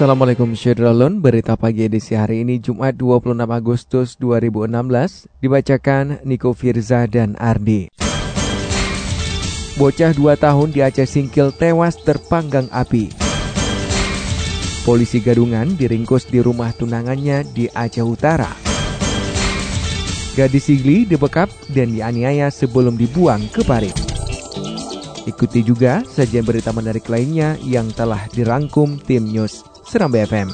Assalamualaikum Syedrolun, berita pagi edisi hari ini Jumat 26 Agustus 2016 dibacakan Niko Firza dan Ardi. Bocah 2 tahun di Aceh Singkil tewas terpanggang api. Polisi gadungan diringkus di rumah tunangannya di Aceh Utara. Gadis Sigli dibekap dan dianiaya sebelum dibuang ke parit. Ikuti juga sajian berita menarik lainnya yang telah dirangkum tim News Seram BFM.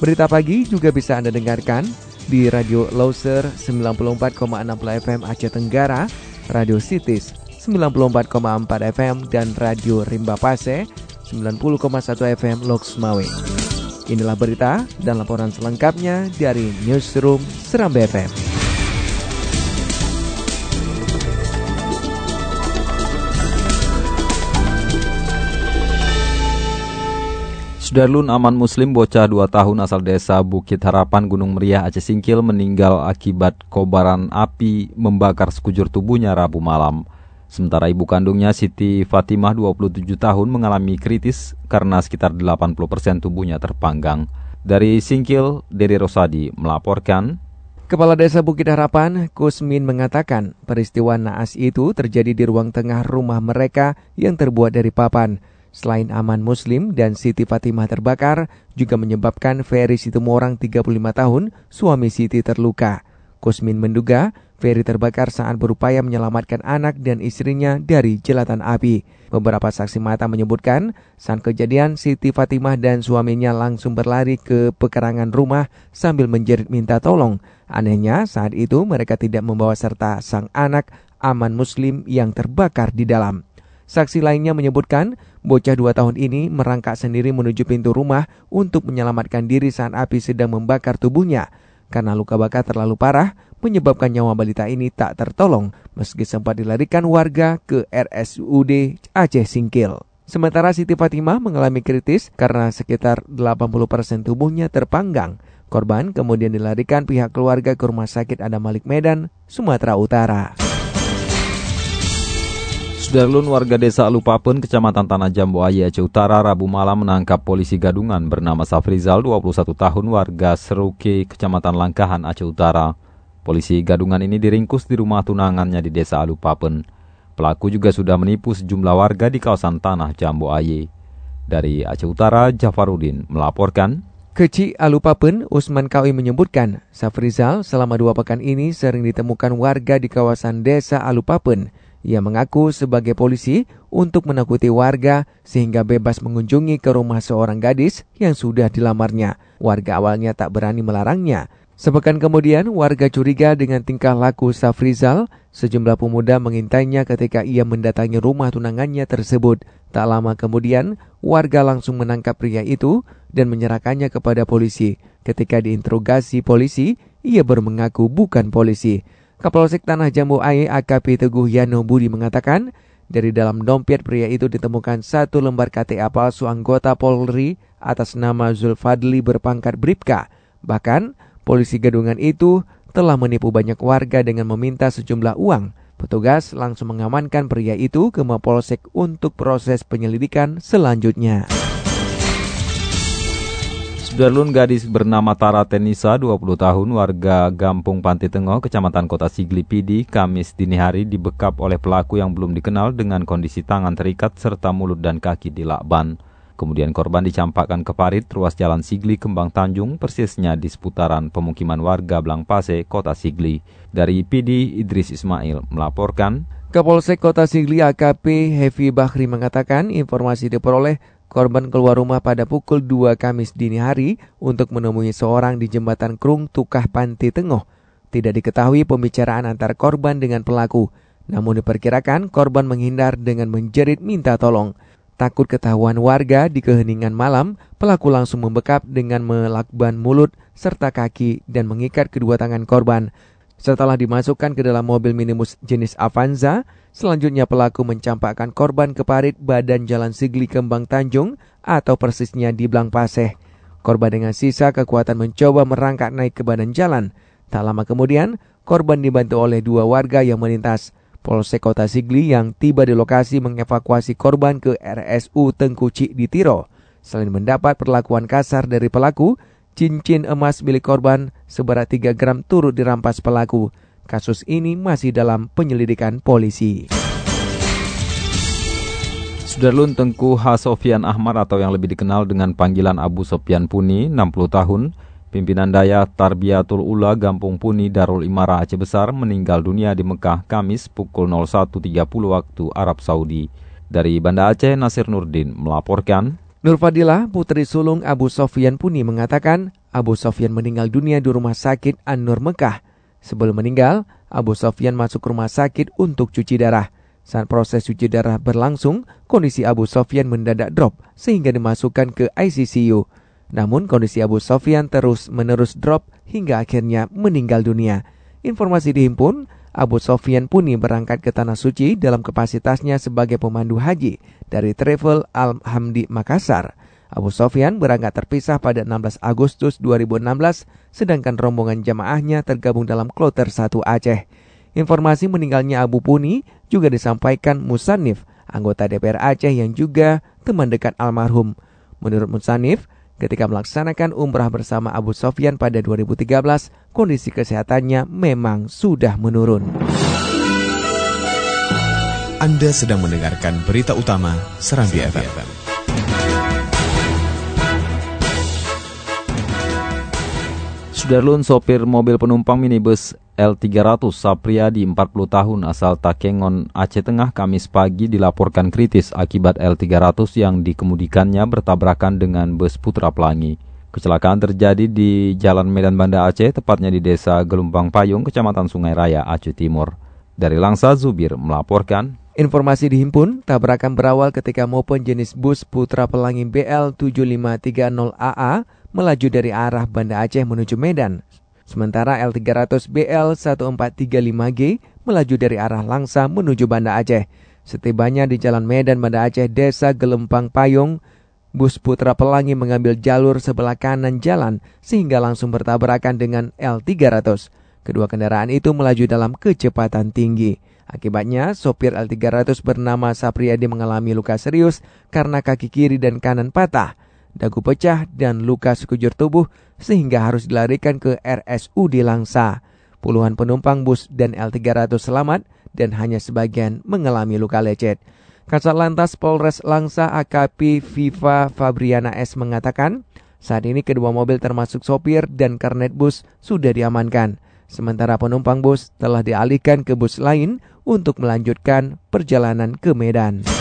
Berita pagi juga bisa Anda dengarkan di Radio Loser 94,6 FM Aceh Tenggara, Radio Cities 94,4 FM, dan Radio Rimba Pase 90,1 FM Loksmawe. Inilah berita dan laporan selengkapnya dari Newsroom Seram BFM. Sudarlun Aman Muslim bocah 2 tahun asal desa Bukit Harapan Gunung Meriah Aceh Singkil meninggal akibat kobaran api membakar sekujur tubuhnya Rabu malam. Sementara ibu kandungnya Siti Fatimah 27 tahun mengalami kritis karena sekitar 80% tubuhnya terpanggang. Dari Singkil, Dede Rosadi melaporkan Kepala Desa Bukit Harapan, Kusmin mengatakan peristiwa naas itu terjadi di ruang tengah rumah mereka yang terbuat dari papan. Selain Aman Muslim dan Siti Fatimah terbakar, juga menyebabkan Ferry Situmorang 35 tahun, suami Siti terluka. Kusmin menduga Ferry terbakar saat berupaya menyelamatkan anak dan istrinya dari jelatan api. Beberapa saksi mata menyebutkan, saat kejadian Siti Fatimah dan suaminya langsung berlari ke pekarangan rumah sambil menjerit minta tolong. Anehnya, saat itu mereka tidak membawa serta sang anak Aman Muslim yang terbakar di dalam. Saksi lainnya menyebutkan, bocah dua tahun ini merangkak sendiri menuju pintu rumah untuk menyelamatkan diri saat api sedang membakar tubuhnya. Karena luka bakar terlalu parah, menyebabkan nyawa balita ini tak tertolong meski sempat dilarikan warga ke RSUD Aceh Singkil. Sementara Siti Fatimah mengalami kritis karena sekitar 80% tubuhnya terpanggang. Korban kemudian dilarikan pihak keluarga ke Rumah Sakit Adam Malik Medan, Sumatera Utara. Sudarlun warga desa Lupapen, kecamatan Tanah Jambu Aceh Utara, Rabu malam menangkap polisi gadungan bernama Safrizal, 21 tahun, warga Seruke, kecamatan Langkahan, Aceh Utara. Polisi gadungan ini diringkus di rumah tunangannya di desa Lupapen. Pelaku juga sudah menipu sejumlah warga di kawasan Tanah Jambu Aceh. Dari Aceh Utara, Jafarudin melaporkan. Keci Alupapen, Usman Kawi menyebutkan, Safrizal selama dua pekan ini sering ditemukan warga di kawasan desa Alupapen ia mengaku sebagai polisi untuk menakuti warga sehingga bebas mengunjungi ke rumah seorang gadis yang sudah dilamarnya. Warga awalnya tak berani melarangnya. Sepekan kemudian, warga curiga dengan tingkah laku Safrizal. Sejumlah pemuda mengintainya ketika ia mendatangi rumah tunangannya tersebut. Tak lama kemudian, warga langsung menangkap pria itu dan menyerahkannya kepada polisi. Ketika diinterogasi polisi, ia bermengaku bukan polisi. Kapolsek Tanah Jambu Ae AKP Teguh Yano Budi mengatakan, dari dalam dompet pria itu ditemukan satu lembar KTA palsu anggota Polri atas nama Zulfadli berpangkat Bripka. Bahkan, polisi gadungan itu telah menipu banyak warga dengan meminta sejumlah uang. Petugas langsung mengamankan pria itu ke Mapolsek untuk proses penyelidikan selanjutnya. Sudarlun gadis bernama Tara Tenisa, 20 tahun, warga Gampung Pantai Tengah, Kecamatan Kota Sigli Pidi, Kamis dini hari dibekap oleh pelaku yang belum dikenal dengan kondisi tangan terikat serta mulut dan kaki dilakban. Kemudian korban dicampakkan ke parit ruas jalan Sigli Kembang Tanjung, persisnya di seputaran pemukiman warga Blangpase, Kota Sigli. Dari PD, Idris Ismail melaporkan, Kapolsek Kota Sigli AKP Hevi Bahri mengatakan informasi diperoleh Korban keluar rumah pada pukul 2 Kamis dini hari untuk menemui seorang di jembatan Krung Tukah Panti Tengah. Tidak diketahui pembicaraan antar korban dengan pelaku, namun diperkirakan korban menghindar dengan menjerit minta tolong. takut ketahuan warga di keheningan malam, pelaku langsung membekap dengan melakban mulut serta kaki dan mengikat kedua tangan korban. Setelah dimasukkan ke dalam mobil minibus jenis Avanza, selanjutnya pelaku mencampakkan korban ke parit badan Jalan Sigli Kembang Tanjung atau persisnya di Blang Paseh. Korban dengan sisa kekuatan mencoba merangkak naik ke badan jalan. Tak lama kemudian, korban dibantu oleh dua warga yang melintas. Polsek Kota Sigli yang tiba di lokasi mengevakuasi korban ke RSU Tengkuci di Tiro. Selain mendapat perlakuan kasar dari pelaku, cincin emas milik korban seberat 3 gram turut dirampas pelaku. Kasus ini masih dalam penyelidikan polisi. Sudarlun Tengku H. Sofian Ahmad atau yang lebih dikenal dengan panggilan Abu Sofian Puni, 60 tahun, Pimpinan Daya Tarbiyatul Ula Gampung Puni Darul Imara Aceh Besar meninggal dunia di Mekah Kamis pukul 01.30 waktu Arab Saudi. Dari Banda Aceh, Nasir Nurdin melaporkan. Nur Fadilah, putri sulung Abu Sofyan Puni mengatakan Abu Sofyan meninggal dunia di rumah sakit An-Nur Mekah. Sebelum meninggal, Abu Sofyan masuk rumah sakit untuk cuci darah. Saat proses cuci darah berlangsung, kondisi Abu Sofyan mendadak drop sehingga dimasukkan ke ICCU. Namun kondisi Abu Sofyan terus-menerus drop hingga akhirnya meninggal dunia. Informasi dihimpun, Abu Sofyan Puni berangkat ke Tanah Suci dalam kapasitasnya sebagai pemandu haji dari Travel Al-Hamdi Makassar. Abu Sofyan berangkat terpisah pada 16 Agustus 2016, sedangkan rombongan jamaahnya tergabung dalam kloter 1 Aceh. Informasi meninggalnya Abu Puni juga disampaikan Musanif, anggota DPR Aceh yang juga teman dekat almarhum. Menurut Musanif, Ketika melaksanakan umrah bersama Abu Sofyan pada 2013, kondisi kesehatannya memang sudah menurun. Anda sedang mendengarkan berita utama Serambi FM. Sudarlun sopir mobil penumpang minibus L300 Sapriadi 40 tahun asal Takengon Aceh Tengah Kamis pagi dilaporkan kritis akibat L300 yang dikemudikannya bertabrakan dengan bus Putra Pelangi. Kecelakaan terjadi di Jalan Medan Banda Aceh, tepatnya di Desa Gelumpang Payung, Kecamatan Sungai Raya, Aceh Timur. Dari Langsa, Zubir melaporkan. Informasi dihimpun, tabrakan berawal ketika maupun jenis bus Putra Pelangi BL 7530AA melaju dari arah Banda Aceh menuju Medan Sementara L300 BL 1435G melaju dari arah Langsa menuju Banda Aceh. Setibanya di Jalan Medan Banda Aceh, Desa Gelempang Payung, bus Putra Pelangi mengambil jalur sebelah kanan jalan sehingga langsung bertabrakan dengan L300. Kedua kendaraan itu melaju dalam kecepatan tinggi. Akibatnya, sopir L300 bernama Sapriyadi mengalami luka serius karena kaki kiri dan kanan patah dagu pecah, dan luka sekujur tubuh sehingga harus dilarikan ke RSU di Langsa. Puluhan penumpang bus dan L300 selamat dan hanya sebagian mengalami luka lecet. Kasat Lantas Polres Langsa AKP Viva Fabriana S mengatakan, saat ini kedua mobil termasuk sopir dan kernet bus sudah diamankan. Sementara penumpang bus telah dialihkan ke bus lain untuk melanjutkan perjalanan ke Medan.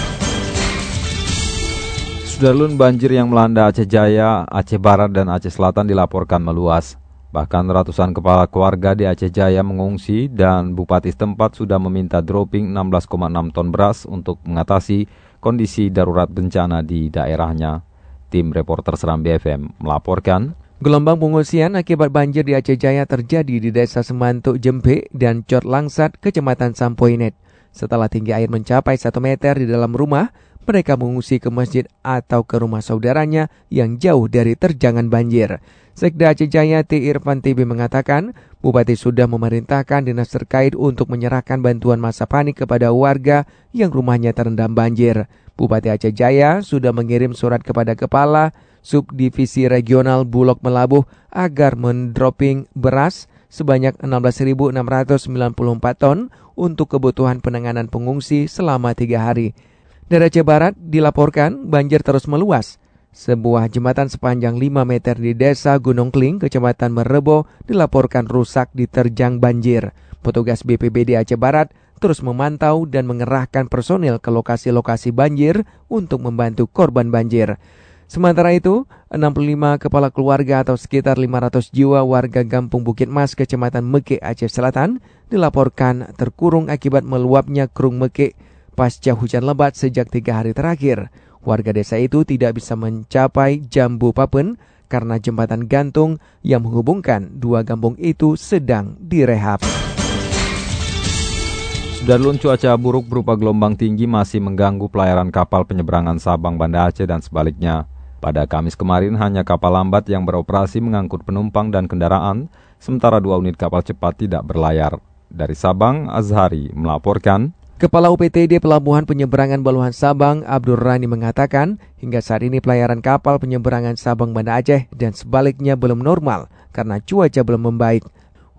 Sudarlun banjir yang melanda Aceh Jaya, Aceh Barat, dan Aceh Selatan dilaporkan meluas. Bahkan ratusan kepala keluarga di Aceh Jaya mengungsi dan bupati setempat sudah meminta dropping 16,6 ton beras untuk mengatasi kondisi darurat bencana di daerahnya. Tim reporter Seram BFM melaporkan, Gelombang pengungsian akibat banjir di Aceh Jaya terjadi di Desa Semantuk Jempe dan Cot Langsat, Kecamatan Sampoinet. Setelah tinggi air mencapai 1 meter di dalam rumah, mereka mengungsi ke masjid atau ke rumah saudaranya yang jauh dari terjangan banjir. Sekda Aceh Jaya T. Irfan TB mengatakan, Bupati sudah memerintahkan dinas terkait untuk menyerahkan bantuan masa panik kepada warga yang rumahnya terendam banjir. Bupati Aceh Jaya sudah mengirim surat kepada Kepala Subdivisi Regional Bulog Melabuh agar mendropping beras sebanyak 16.694 ton untuk kebutuhan penanganan pengungsi selama tiga hari. Dari Aceh Barat dilaporkan banjir terus meluas. Sebuah jembatan sepanjang 5 meter di desa Gunung Kling, kecamatan Merebo, dilaporkan rusak diterjang banjir. Petugas BPBD Aceh Barat terus memantau dan mengerahkan personil ke lokasi-lokasi banjir untuk membantu korban banjir. Sementara itu, 65 kepala keluarga atau sekitar 500 jiwa warga Gampung Bukit Mas, Kecamatan Meke, Aceh Selatan, dilaporkan terkurung akibat meluapnya kerung Meke pasca hujan lebat sejak tiga hari terakhir. Warga desa itu tidak bisa mencapai Jambu Papen karena jembatan gantung yang menghubungkan dua kampung itu sedang direhab. Sudarlun cuaca buruk berupa gelombang tinggi masih mengganggu pelayaran kapal penyeberangan Sabang Banda Aceh dan sebaliknya. Pada Kamis kemarin hanya kapal lambat yang beroperasi mengangkut penumpang dan kendaraan, sementara dua unit kapal cepat tidak berlayar. Dari Sabang, Azhari melaporkan, Kepala UPTD Pelabuhan Penyeberangan Baluhan Sabang, Abdur Rani mengatakan, hingga saat ini pelayaran kapal penyeberangan Sabang Banda Aceh dan sebaliknya belum normal karena cuaca belum membaik.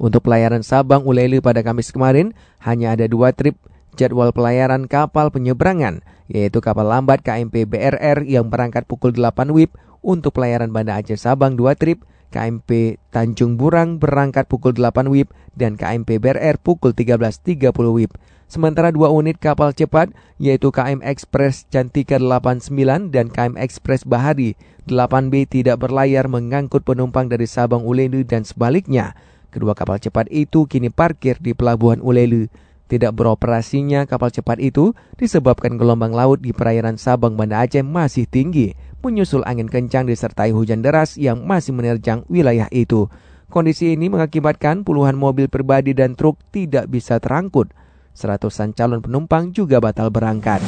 Untuk pelayaran Sabang Ulele pada Kamis kemarin, hanya ada dua trip jadwal pelayaran kapal penyeberangan, yaitu kapal lambat KMP BRR yang berangkat pukul 8 WIB untuk pelayaran Banda Aceh Sabang 2 trip, KMP Tanjung Burang berangkat pukul 8 WIB dan KMP BRR pukul 13.30 WIB. Sementara dua unit kapal cepat yaitu KM Express Cantika 89 dan KM Express Bahari 8B tidak berlayar mengangkut penumpang dari Sabang Ulelu dan sebaliknya. Kedua kapal cepat itu kini parkir di Pelabuhan Ulelu. Tidak beroperasinya kapal cepat itu disebabkan gelombang laut di perairan Sabang Banda Aceh masih tinggi, menyusul angin kencang disertai hujan deras yang masih menerjang wilayah itu. Kondisi ini mengakibatkan puluhan mobil pribadi dan truk tidak bisa terangkut. Seratusan calon penumpang juga batal berangkat.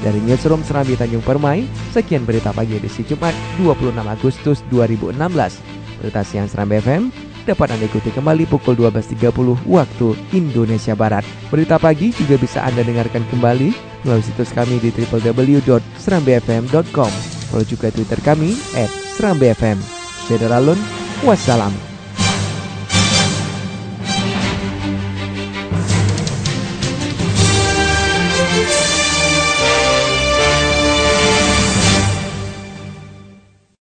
Dari Newsroom Serambi Tanjung Permai, sekian berita pagi edisi Jumat 26 Agustus 2016. Berita siang Serambi FM dapat Anda ikuti kembali pukul 12.30 waktu Indonesia Barat. Berita pagi juga bisa Anda dengarkan kembali melalui situs kami di www.serambifm.com. Follow juga Twitter kami at serambifm. Federalun, wassalam.